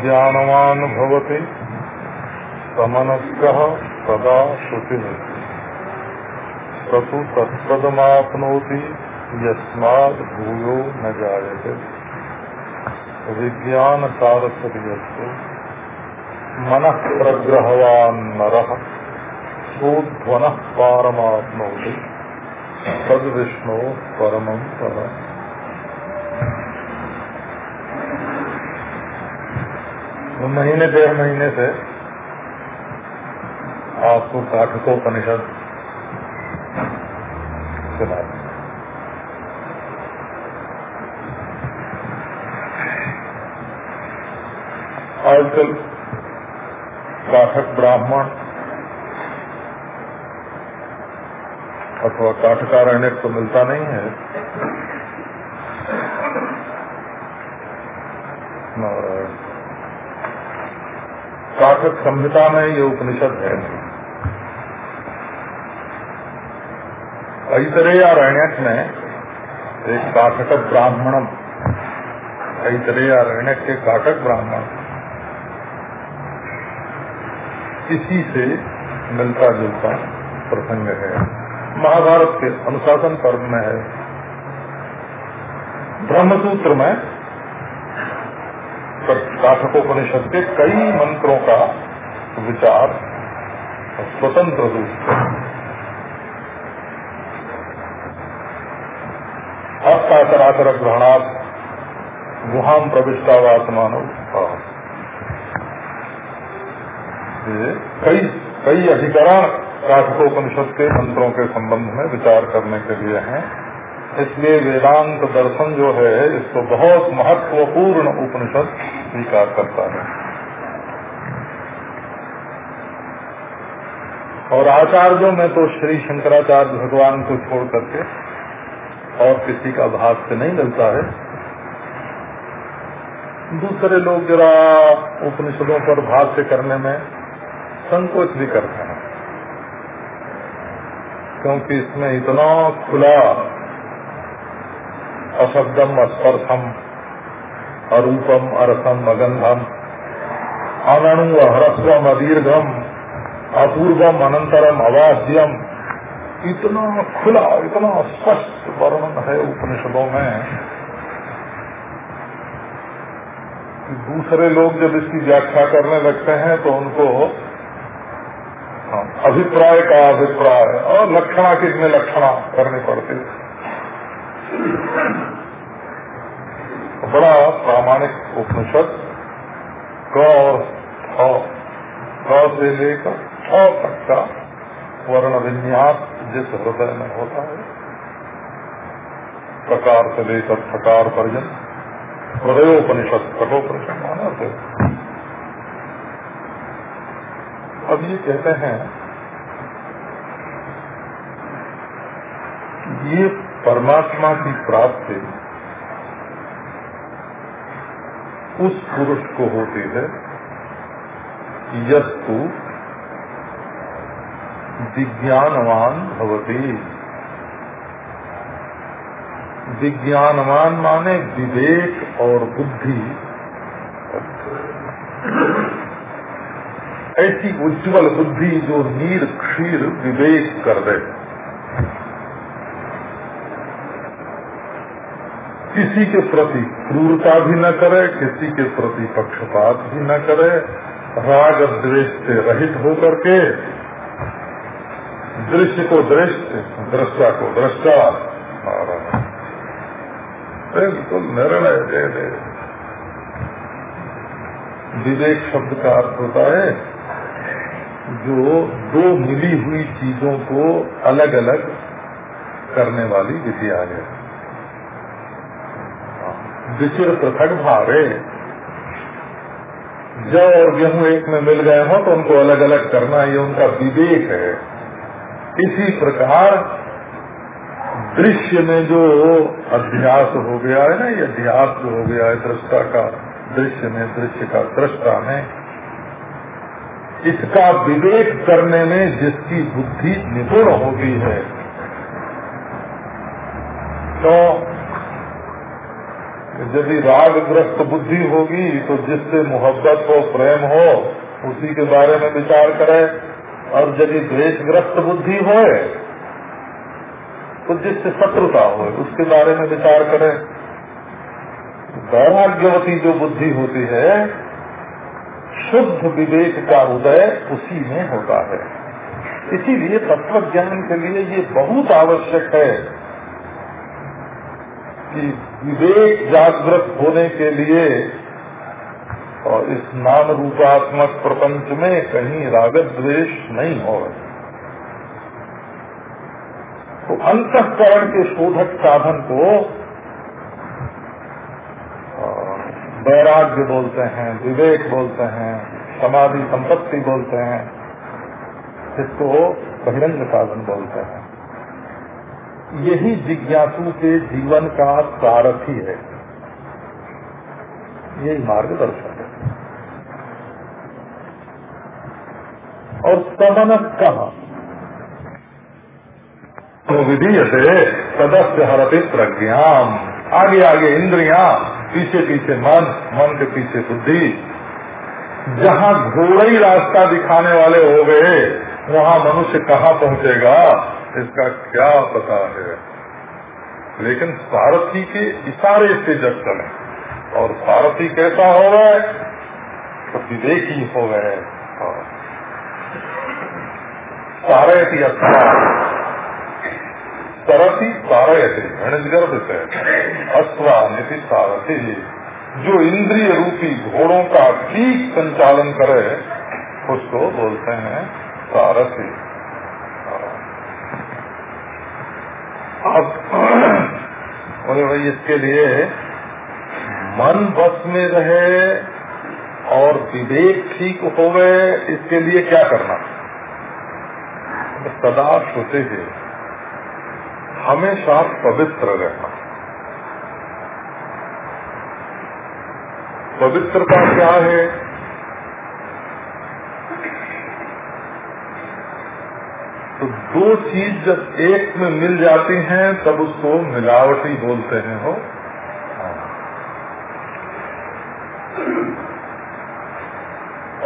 विज्ञानवान भवति। समनस्क सदा श्रुति। सतु तत्पदमाप्नोति यस्माद भूयो न जायते। विज्ञान सारस्वतीयस्तु मन प्रग्रहवान नर। सोध्वन तद विष्णु परमं परम महीने डेढ़ महीने से आपको काठकोपनिषद सुना आजकल काठक ब्राह्मण अथवा काठकारण्य तो मिलता नहीं है। काठक संहिता में ये उपनिषद है। ऐतरेयारण्यक में एक काठक ब्राह्मणम ऐतरेयारण्यक के काठक ब्राह्मण। इसी से मिलता जुलता प्रसंग है। महाभारत के अनुशासन पर्व में है। ब्रह्मसूत्र में काठकोपनिषद के कई मंत्रों का विचार स्वतंत्र रूप से। हस्ताचराचर ग्रहणात् गुहाम प्रविष्टावात्मानो कई कई अधिकरण काठकोपनिषद के मंत्रों के संबंध में विचार करने के लिए हैं। इसलिए वेदांत दर्शन जो है, इसको बहुत महत्वपूर्ण उपनिषद स्वीकार करता है। और आचार्यों में तो श्री शंकराचार्य भगवान को छोड़ करके और किसी का भाग से नहीं मिलता है। दूसरे लोग जरा उपनिषदों पर भाष्य करने में संकोच भी करते हैं, क्योंकि इसमें इतना खुला अशब्दम स्पर्शम अरूपम अरसम अगंधम अनणु अहरस्वम अदीर्घम, अपूर्वम अनंतरम अवाद्यम। इतना खुला, इतना स्पष्ट वर्णन है उपनिषदों में। कि दूसरे लोग जब इसकी व्याख्या करने लगते हैं तो उनको अभिप्राय का अभिप्राय और लक्षणा कितने लक्षणा करनी पड़ती बड़ा प्रामाणिक उपनिषद क और से लेकर छ तक का वर्ण विन्यास जिस हृदय में होता है प्रकार से लेकर प्रकार पर्यंत हृदयोपनिषद कठोपनिषद माना से अब ये कहते हैं ये परमात्मा की प्राप्ति उस पुरुष को होती है यस्तु विज्ञानवान भवती। विज्ञानवान माने विवेक और बुद्धि। ऐसी उज्जवल बुद्धि जो नीर क्षीर विवेक कर दे। किसी के प्रति क्रूरता भी न करे, किसी के प्रति पक्षपात भी न करे, राग द्वेष से रहित होकर के दृश्य को दृश्य दृष्टा को दृष्टा बिल्कुल निर्णय दे दे। विवेक शब्द का अर्थ होता है, जो दो मिली हुई चीज़ों को अलग अलग करने वाली विधिया है। विचिर पृथक भारे जौ और गेहूँ एक में मिल गए हो तो उनको अलग अलग करना, ये उनका विवेक है। इसी प्रकार दृश्य में जो अध्यास हो गया है ना, ये अध्यास जो हो गया है, दृष्टा का दृश्य में, दृश्य का दृष्टा में, इसका विवेक करने में जिसकी बुद्धि निपुण होती है तो यदि रागग्रस्त बुद्धि होगी तो जिससे मोहब्बत हो, प्रेम हो, उसी के बारे में विचार करे। और यदि द्वेषग्रस्त बुद्धि हो तो जिससे शत्रुता हो उसके बारे में विचार करे। वैराग्यवती जो बुद्धि होती है, शुद्ध विवेक का उदय उसी में होता है। इसीलिए तत्व ज्ञान के लिए ये बहुत आवश्यक है। कि विवेक जागृत होने के लिए और इस नाम रूपात्मक प्रपंच में कहीं रागत द्वेष नहीं हो रहे तो अंतकरण के शोधक साधन को वैराग्य बोलते हैं, विवेक बोलते हैं, समाधि संपत्ति बोलते हैं, इसको बहिरंग साधन बोलते हैं। यही जिज्ञासु के जीवन का सारथी है। यही मार्गदर्शन है। और समन कहा तो विधि से सदस्य हरते प्रज्ञान आगे आगे इंद्रिया, पीछे पीछे मन मन के पीछे बुद्धि। जहाँ घोड़ा ही रास्ता दिखाने वाले हो गए, वहाँ मनुष्य कहाँ पहुँचेगा? इसका क्या पता है? लेकिन सारथी के इशारे से जब चले, और सारथी कैसा हो गए तो विवेकी हो गए सारथी अच्छा सरथी, सारथी गणित गर्भ से। अश्वा नीति सारथी, जो इंद्रिय रूपी घोड़ों का ठीक संचालन करे, उसको बोलते हैं सारथी। अब बोले भाई इसके लिए मन बस में रहे और विवेक ठीक हो गए इसके लिए क्या करना? सदा सोचे थे हमेशा पवित्र रहना। पवित्रता क्या है? तो दो चीज़ जब एक में मिल जाती हैं, तब उसको मिलावटी बोलते हैं हो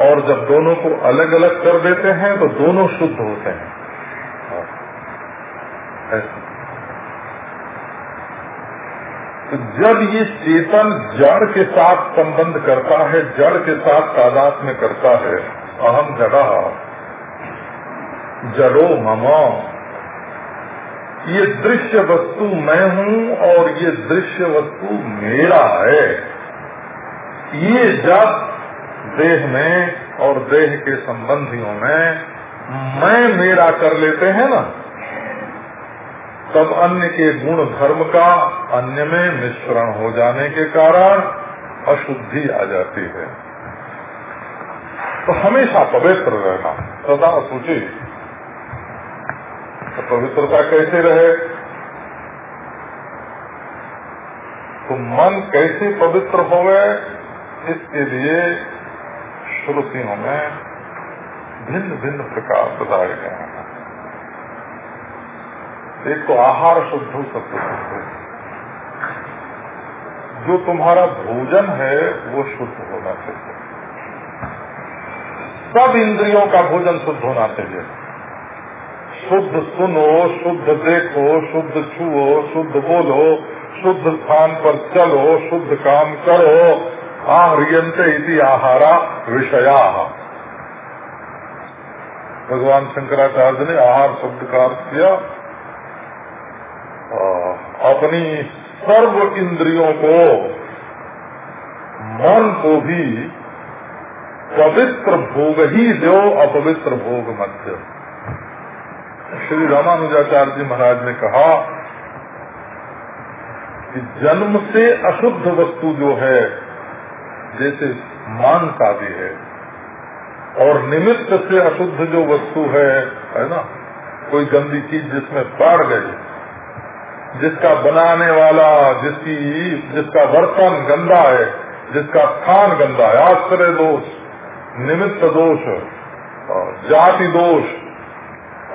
और जब दोनों को अलग अलग कर देते हैं तो दोनों शुद्ध होते हैं। तो जब ये चेतन जड़ के साथ संबंध करता है, जड़ के साथ तादाद में करता है, अहम जगह। जड़ो ममा। ये दृश्य वस्तु मैं हूँ और ये दृश्य वस्तु मेरा है। ये जब देह में और देह के संबंधियों में मैं मेरा कर लेते हैं ना। तब अन्य के गुण धर्म का अन्य में मिश्रण हो जाने के कारण अशुद्धि आ जाती है। तो हमेशा पवित्र रहना, सदा सोचे तो पवित्रता कैसे रहे? तो मन कैसे पवित्र हो गए इसके लिए श्रुतियों में भिन्न भिन्न प्रकार बताए गए हैं। एक तो आहार शुद्ध सत्य शुद्ध जो तुम्हारा भोजन है, वो शुद्ध होना चाहिए। सब इंद्रियों का भोजन शुद्ध होना चाहिए। शुद्ध सुनो, शुद्ध देखो, शुद्ध छुओ, शुद्ध बोलो, शुद्ध स्थान पर चलो, शुद्ध काम करो। आहरियंत आहारा विषया। भगवान शंकराचार्य ने आहार शब्द का अर्थ किया। अपनी सर्व इंद्रियों को, मन को भी पवित्र भोग ही दो, अपवित्र भोग मत दो श्री रामानुजाचार्य जी महाराज ने कहा कि जन्म से अशुद्ध वस्तु जो है, जैसे मांस आदि है, और निमित्त से अशुद्ध जो वस्तु है है ना, कोई गंदी चीज़ जिसमें पड़ गई, जिसका बनाने वाला, जिसकी, जिसका बर्तन गंदा है, जिसका स्थान गंदा है, आश्रय दोष, निमित्त दोष, जाति दोष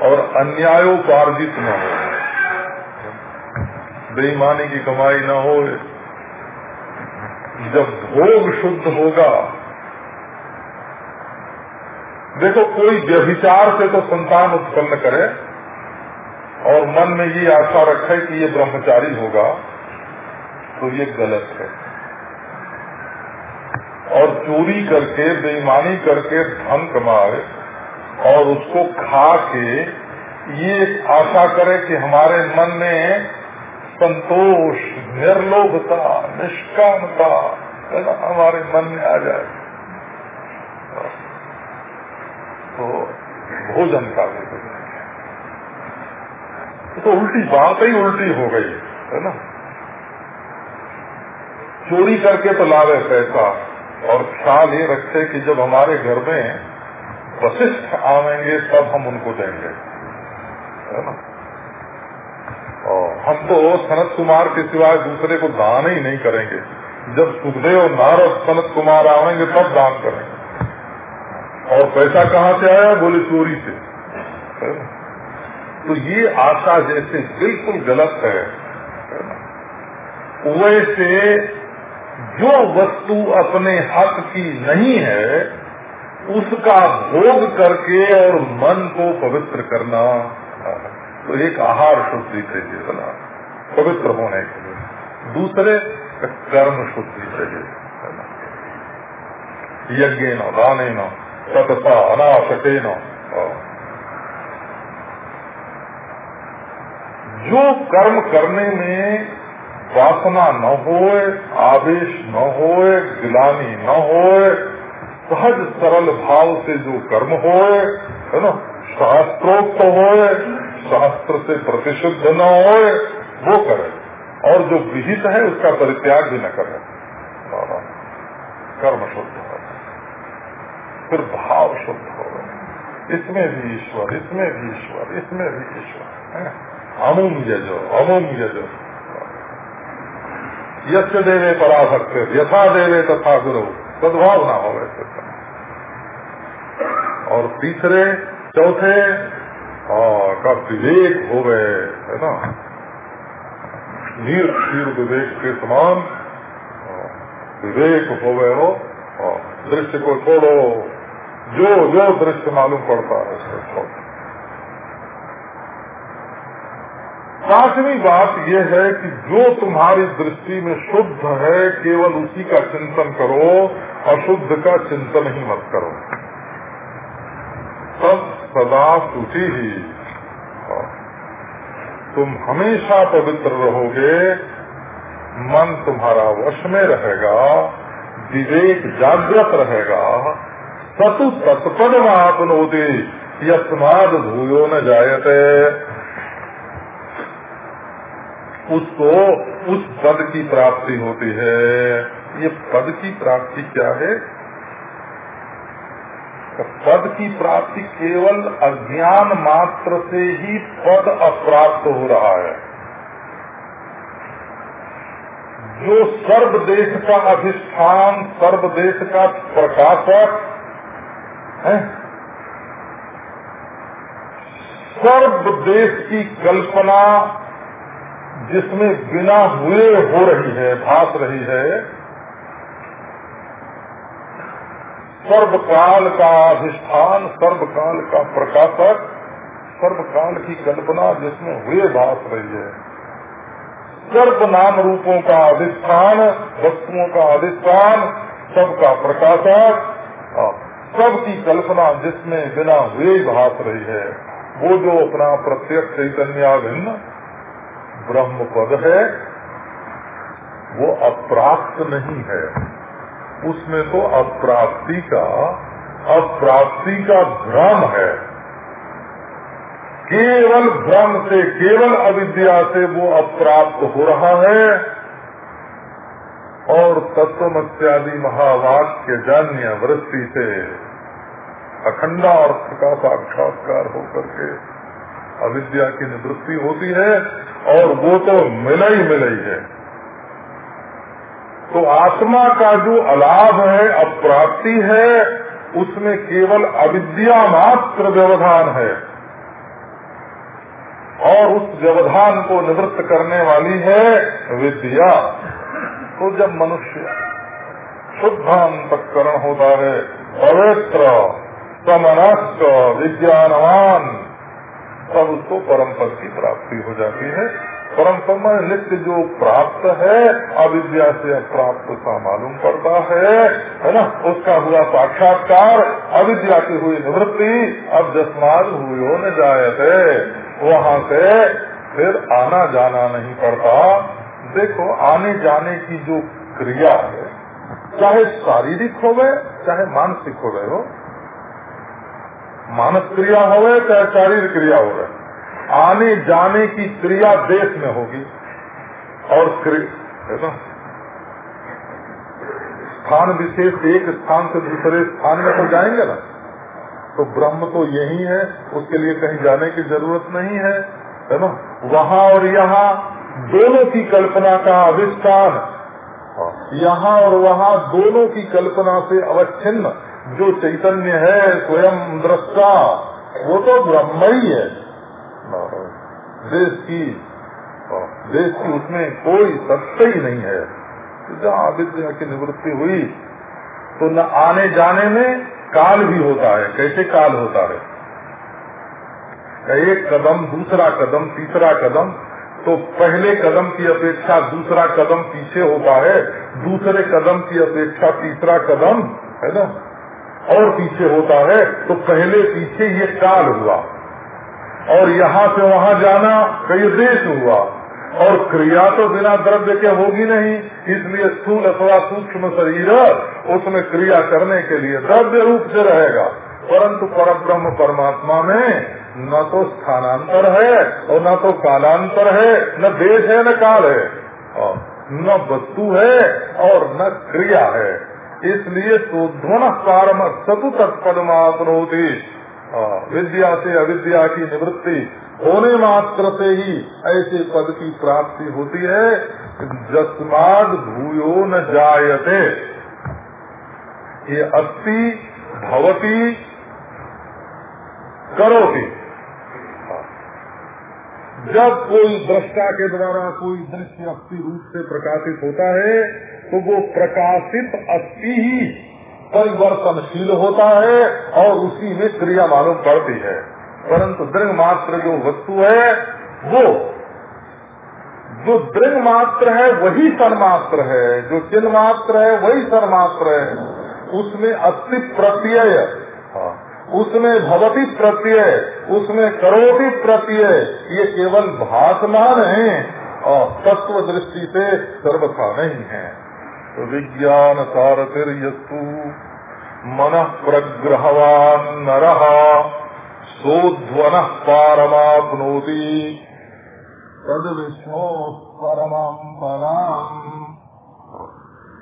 और अन्यायोपार्जित न हो। बेईमानी की कमाई न हो। जब भोग शुद्ध होगा, देखो, कोई व्यभिचार से तो संतान उत्पन्न करे और मन में ये आशा रखे कि ये ब्रह्मचारी होगा तो ये गलत है। और चोरी करके, बेईमानी करके धन कमाए और उसको खा के ये आशा करे कि हमारे मन में संतोष, निर्लोभता, निष्कामता हमारे मन में आ जाए। तो भोजन का भी तो उल्टी बात ही उल्टी हो गई, है ना। चोरी करके तो लावे पैसा और ख्याल ये रखे कि जब हमारे घर में वशिष्ठ आवेंगे, तब हम उनको देंगे। है ना? और हम तो सनत कुमार के सिवाय दूसरे को दान ही नहीं करेंगे। जब सुखदेव नारद सनत कुमार आवेंगे, तब दान करेंगे। और पैसा कहाँ से आया? बोले चोरी से। तो ये आशा जैसे बिल्कुल गलत है। वैसे जो वस्तु अपने हक की नहीं है उसका भोग करके और मन को पवित्र करना। तो एक आहार शुद्धि चाहिए बना, पवित्र होने के लिए। दूसरे, कर्म शुद्धि चाहिए यज्ञ न दाने न सतता अनाशते न जो कर्म करने में वासना न होए आवेश न होए, गिलानी न होए सहज सरल भाव से जो कर्म होए, है ना, शास्त्रोक्त होए, शास्त्र से प्रतिशुद्ध न होए, वो करे। और जो विहित है, उसका परित्याग भी न करे। कर्म शुद्ध हो फिर भाव शुद्ध हो इसमें भी ईश्वर, इसमें भी ईश्वर, इसमें भी ईश्वर अमुम यजो अमुम यजो। यश देवे पराभक्त यथा देवे तथा गुरु। सद्भाव ना हो वैसे और तीसरे, चौथे का विवेक हो गए, है ना? नीर क्षीर विवेक के समान विवेक हो गए हो, दृश्य को छोड़ो। जो जो दृश्य मालूम पड़ता है, उसको छोड़ो। पांचवी बात यह है कि जो तुम्हारी दृष्टि में शुद्ध है, केवल उसी का चिंतन करो अशुद्ध का चिंतन ही मत करो। तब सदा सूची ही। तुम हमेशा पवित्र रहोगे, मन तुम्हारा वश में रहेगा, विवेक जागृत रहेगा। सतु तत्पद आपनोते यस्माद भूयो न जायते। उसको उस पद की प्राप्ति होती है। ये पद की प्राप्ति क्या है? पद की प्राप्ति केवल अज्ञान मात्र से ही पद अप्राप्त हो रहा है। जो सर्व देश का अधिष्ठान सर्व देश का प्रकाशक, है? सर्व देश की कल्पना जिसमें बिना हुए हो रही है, भास रही है, सर्वकाल का अधिष्ठान, सर्वकाल का प्रकाशक, सर्वकाल की कल्पना जिसमें हुए भास रही है। सर्व नाम रूपों का अधिष्ठान, वस्तुओं का अधिष्ठान, सबका प्रकाशक सबकी कल्पना जिसमें बिना हुए भास रही है। वो जो अपना प्रत्यक्ष चैतन्य भिन्न ब्रह्म पद है, वो अप्राप्त नहीं है। उसमें तो अप्राप्ति का अप्राप्ति का भ्रम है। केवल भ्रम से, केवल अविद्या से वो अप्राप्त हो रहा है। और तत्वमत्यादि महावाक्य जन्य वृत्ति से अखंडा अर्थ का साक्षात्कार होकर के अविद्या की निवृत्ति होती है और वो तो मिला ही मिला ही। है तो आत्मा का जो अलाभ है, अप्राप्ति है, उसमें केवल अविद्या मात्र व्यवधान है। और उस व्यवधान को निवृत्त करने वाली है विद्या। तो जब मनुष्य शुद्धांतकरण होता है, पवित्र समनस्क विज्ञानवान तब उसको परम पद की प्राप्ति हो जाती है। परम समय नित्य जो प्राप्त है, अविद्या से अप्राप्त सा मालूम पड़ता है है ना? उसका हुआ साक्षात्कार, अविद्या की हुई निवृत्ति, अब जसमान हुई न थे वहाँ से फिर आना जाना नहीं पड़ता। देखो, आने जाने की जो क्रिया है, चाहे शारीरिक हो गए, चाहे मानसिक हो गए हो मानस क्रिया हो गए चाहे शारीरिक क्रिया हो गए आने जाने की क्रिया देश में होगी और है स्थान विशेष एक स्थान से दूसरे स्थान में तो जाएँगे ना? तो ब्रह्म तो यही है, उसके लिए कहीं जाने की ज़रूरत नहीं है है ना? वहाँ और यहाँ दोनों की कल्पना का अधिष्ठान। यहाँ और वहाँ दोनों की कल्पना से अवच्छिन्न। जो चैतन्य है स्वयं दृष्टा, वो तो ब्रह्म ही। है देश की देश की उसमें कोई सत्य ही नहीं है। जहाँ विद्या की निवृत्ति हुई तो न आने जाने में काल भी होता है। कैसे काल होता है? एक कदम, दूसरा कदम, तीसरा कदम तो पहले कदम की अपेक्षा दूसरा कदम पीछे होता है। दूसरे कदम की अपेक्षा तीसरा कदम, है ना? और पीछे होता है तो पहले पीछे ये काल हुआ। और यहाँ से वहाँ जाना कई देश हुआ। और क्रिया तो बिना द्रव्य के होगी नहीं, इसलिए स्थूल अथवा सूक्ष्म शरीर उसमें क्रिया करने के लिए द्रव्य रूप से रहेगा। परंतु पर ब्रह्म परमात्मा में न तो स्थानांतर है और न तो कालांतर है, न देश है, न काल है। न वस्तु है और न क्रिया है। इसलिए तो ध्वन पारम सतु तत्पदमापनोती विद्या से अविद्या की निवृत्ति होने मात्र से ही ऐसे पद की प्राप्ति होती है, जस्माद भूयो न जायते। ये अस्थि भवती करोती। जब कोई दृष्टा के द्वारा कोई दृश्य अस्थि रूप से प्रकाशित होता है तो वो प्रकाशित अस्थि ही परिवर्तनशील होता है और उसी में क्रिया मालूम पड़ती है। परंतु दृढ़ मात्र जो वस्तु है, वो जो दृढ़ मात्र है, वही सर्मात्र है। जो चिन्ह मात्र है, वही सर्मात्र है। उसमें अस्थि प्रत्यय उसमें भवती प्रत्यय, उसमें करोति प्रत्यय, ये केवल भाषमान है और तत्व दृष्टि से सर्वथा नहीं है। तो विज्ञान सारथिर्यस्तु, मन प्रग्रहवान नर, सोध्वन पारमाप्नोति। तद विष्णु पदम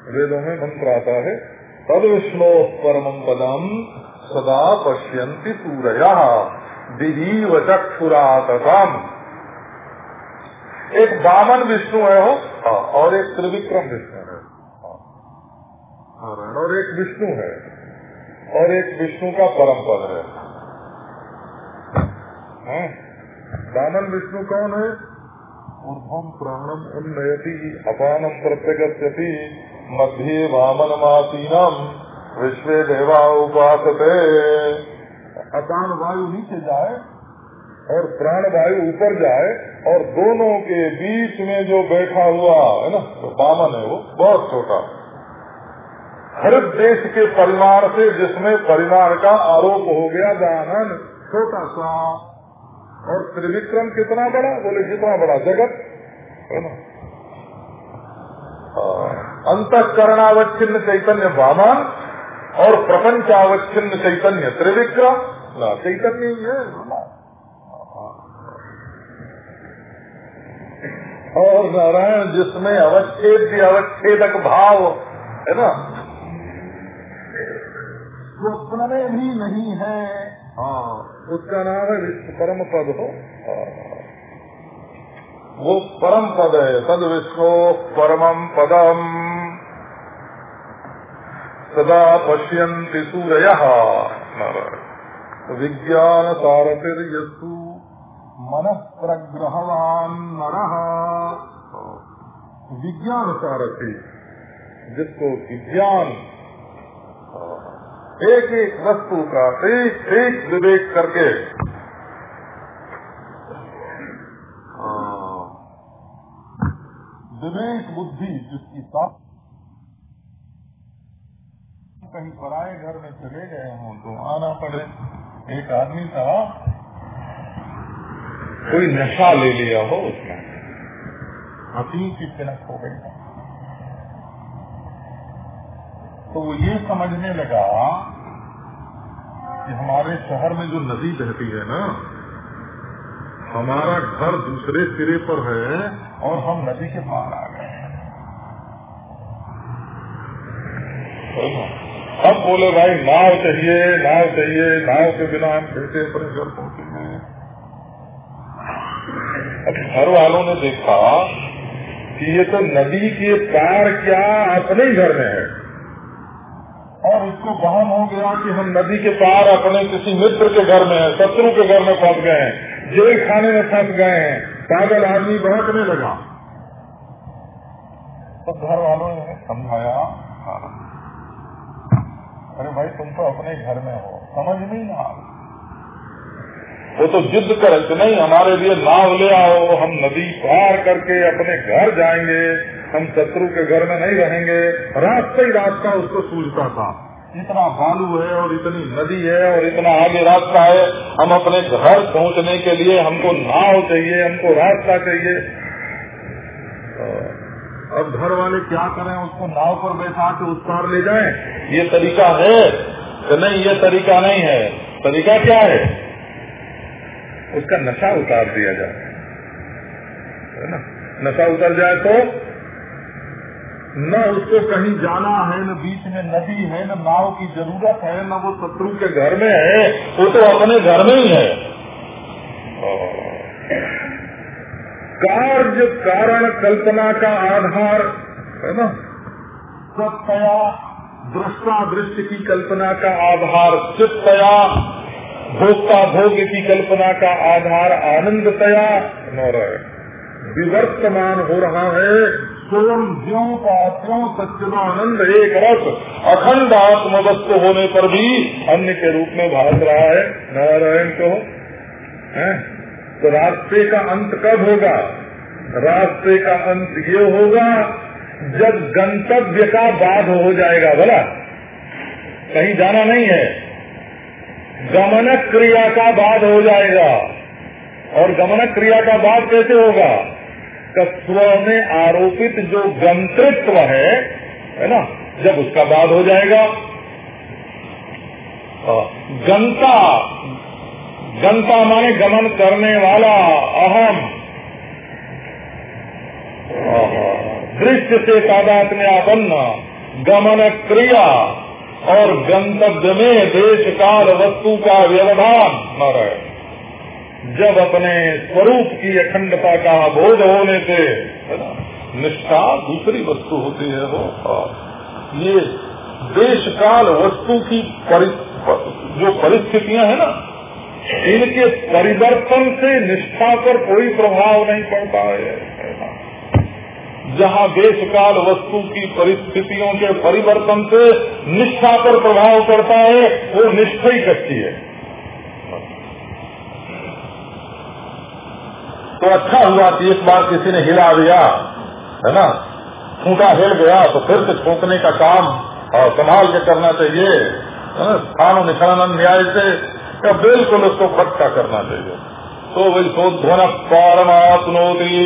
वेदों में मंत्र आता है, तद विष्णु परम पदम सदा पश्यन्ति सूरया दिवीव चक्षुरातम एक बामन विष्णु है हो, और एक त्रिविक्रम विष्णु है। और एक विष्णु है। और एक विष्णु का परम पद है। दानन विष्णु कौन है? ऊर्धम प्राणम उन्नयति अपानम प्रत्यगति मध्य वामन मासीनम विश्व देवा उपास अपान वायु नीचे जाए और प्राण वायु ऊपर जाए और दोनों के बीच में जो बैठा हुआ है ना तो वामन है वो, बहुत छोटा। हर देश के परिमाण से जिसमें परिमाण का आरोप हो गया दानन छोटा सा। और त्रिविक्रम कितना बड़ा? बोले, जितना बड़ा जगत, है ना? अंतकरणावच्छिन्न चैतन्य वामन और प्रपंचावच्छिन्न चैतन्य त्रिविक्रम ना चैतन्य ही है। और नारायण, जिसमें अवच्छेद अवच्छेदक भाव, है ना? स्वप्न में भी नहीं है। हाँ उसका नाम है विश्व परम पद, हो। हाँ। वो परम पद है। तद विश्व परमम पदम। सदा पश्यन्ति सूरय। विज्ञान सारथिर यू मन प्रग्रहवान नर। विज्ञान सारथी जिसको विज्ञान एक एक वस्तु का एक एक विवेक करके विवेक बुद्धि जिसकी साथ कहीं पराए घर में चले गए हों तो आना पड़े। एक आदमी था, कोई नशा ले लिया हो उसने। अफीम की तिनक हो। गई तो वो ये समझने लगा कि हमारे शहर में जो नदी बहती है ना, हमारा घर दूसरे सिरे पर है और हम नदी के पार आ गए अब बोले, भाई, नाव चाहिए नाव चाहिए, नाव के बिना हम कैसे अपने घर अब घर वालों ने देखा कि ये तो नदी के पार क्या अपने घर में है। और इसको बहम हो गया कि हम नदी के पार अपने किसी मित्र के घर में है, शत्रु के घर में पहुँच गए हैं, जेल खाने में फंस गए हैं, पागल आदमी बहकने लगा। तो घर वालों ने समझाया अरे भाई, तुम तो अपने घर में हो। समझ नहीं ना वो तो जिद कर नहीं, हमारे लिए नाव ले आओ, हम नदी पार करके अपने घर जाएँगे, हम शत्रु के घर में नहीं रहेंगे। रास्ता ही रास्ता उसको सूझता था। इतना बालू है और इतनी नदी है और इतना आगे रास्ता है, हम अपने घर पहुँचने के लिए हमको नाव चाहिए, हमको रास्ता चाहिए। अब घर वाले क्या करें, उसको नाव पर बैठा के उस पार ले जाएँ? ये तरीका है तो नहीं, ये तरीका नहीं है। तरीका क्या है? उसका नशा उतार दिया जाए। है ना? नशा उतर जाए तो न उसको कहीं जाना है, न बीच में नदी है, न नाव की ज़रूरत है, न वो शत्रु के घर में है, वो तो अपने घर में ही है। कार्य कारण कल्पना का आधार, है ना? सत्या दृष्टा दृश्य की कल्पना का आधार, चित्तया भोक्ता भोग की कल्पना का आधार, आनंदतया विवर्तमान हो रहा है स्वयं ज्यो त्यों सच्चिदानंद एक रस, अखंड आत्म वस्तु होने पर भी अन्य के रूप में भाग रहा है। नारायण को है? तो रास्ते का अंत कब होगा? रास्ते का अंत ये होगा जब गंतव्य का बाध हो जाएगा, बोला। कहीं जाना नहीं है। गमनक क्रिया का बाध हो जाएगा। और गमनक क्रिया का बाध कैसे होगा? स्व में आरोपित जो गंतृत्व है है ना, जब उसका बाध हो जाएगा। गंता गंता माने गमन करने वाला अहम। दृश्य से आपन्न गमन क्रिया और गंतव्य में देश काल वस्तु का व्यवधान न रहे जब अपने स्वरूप की अखंडता का बोध होने से निष्ठा दूसरी वस्तु होती है वो ये देश काल वस्तु की परि, जो परिस्थितियाँ है ना इनके परिवर्तन से निष्ठा पर कोई प्रभाव नहीं पड़ता है। जहाँ देश काल वस्तु की परिस्थितियों के परिवर्तन से निष्ठा पर प्रभाव पड़ता है, वो निष्ठा ही कच्ची है। तो अच्छा हुआ कि इस बार किसी ने हिला दिया, है ना? फूटा हिल गया तो फिर से ठोकने का काम संभाल के करना चाहिए। स्थान निखरानंद न्याय से या बिल्कुल उसको पक्का करना चाहिए तो वही शोधन पारमात्मोदी।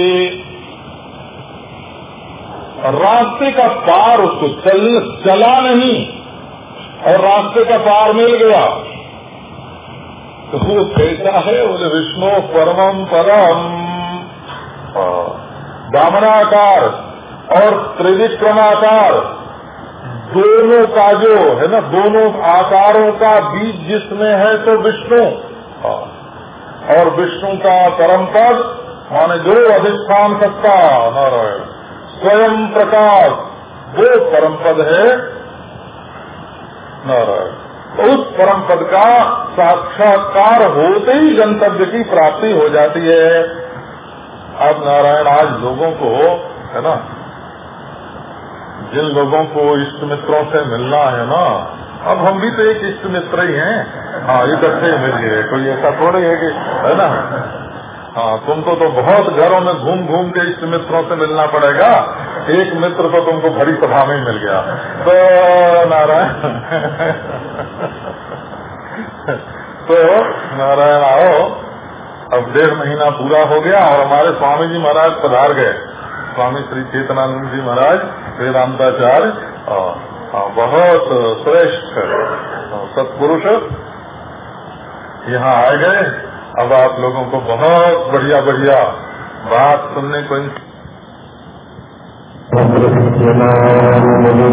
रास्ते का पार उसको चल, चला नहीं, और रास्ते का पार मिल गया। तो वो कैसा है बोले विष्णु परमम परम वामनाकार और त्रिविक्रमाकार। दोनों का जो, है ना, दोनों आकारों का बीज जिसमें है तो विष्णु। हाँ। और विष्णु का परम पद माने जो अधिष्ठान सत्ता, नारायण। स्वयं प्रकाश, वो परम पद है, नारायण। उस परम पद का साक्षात्कार होते ही गंतव्य की प्राप्ति हो जाती है। अब नारायण आज लोगों को, है ना जिन लोगों को इष्ट मित्रों से मिलना है ना, अब हम भी तो एक इष्ट मित्र ही हैं। हाँ इकट्ठे मिलिए, कोई ऐसा थोड़ी है कि, है ना? हाँ तुमको तो बहुत घरों में घूम घूम के इष्ट मित्रों से मिलना पड़ेगा। एक मित्र तो तुमको भरी सभा में मिल गया। तो नारायण। तो नारायण, आओ। अब डेढ़ महीना पूरा हो गया और हमारे स्वामी जी महाराज पधार गए। स्वामी श्री चेतनानंद जी महाराज वेदांताचार्य बहुत श्रेष्ठ सत्पुरुष यहाँ आए गए। अब आप लोगों को बहुत बढ़िया बढ़िया बात सुनने को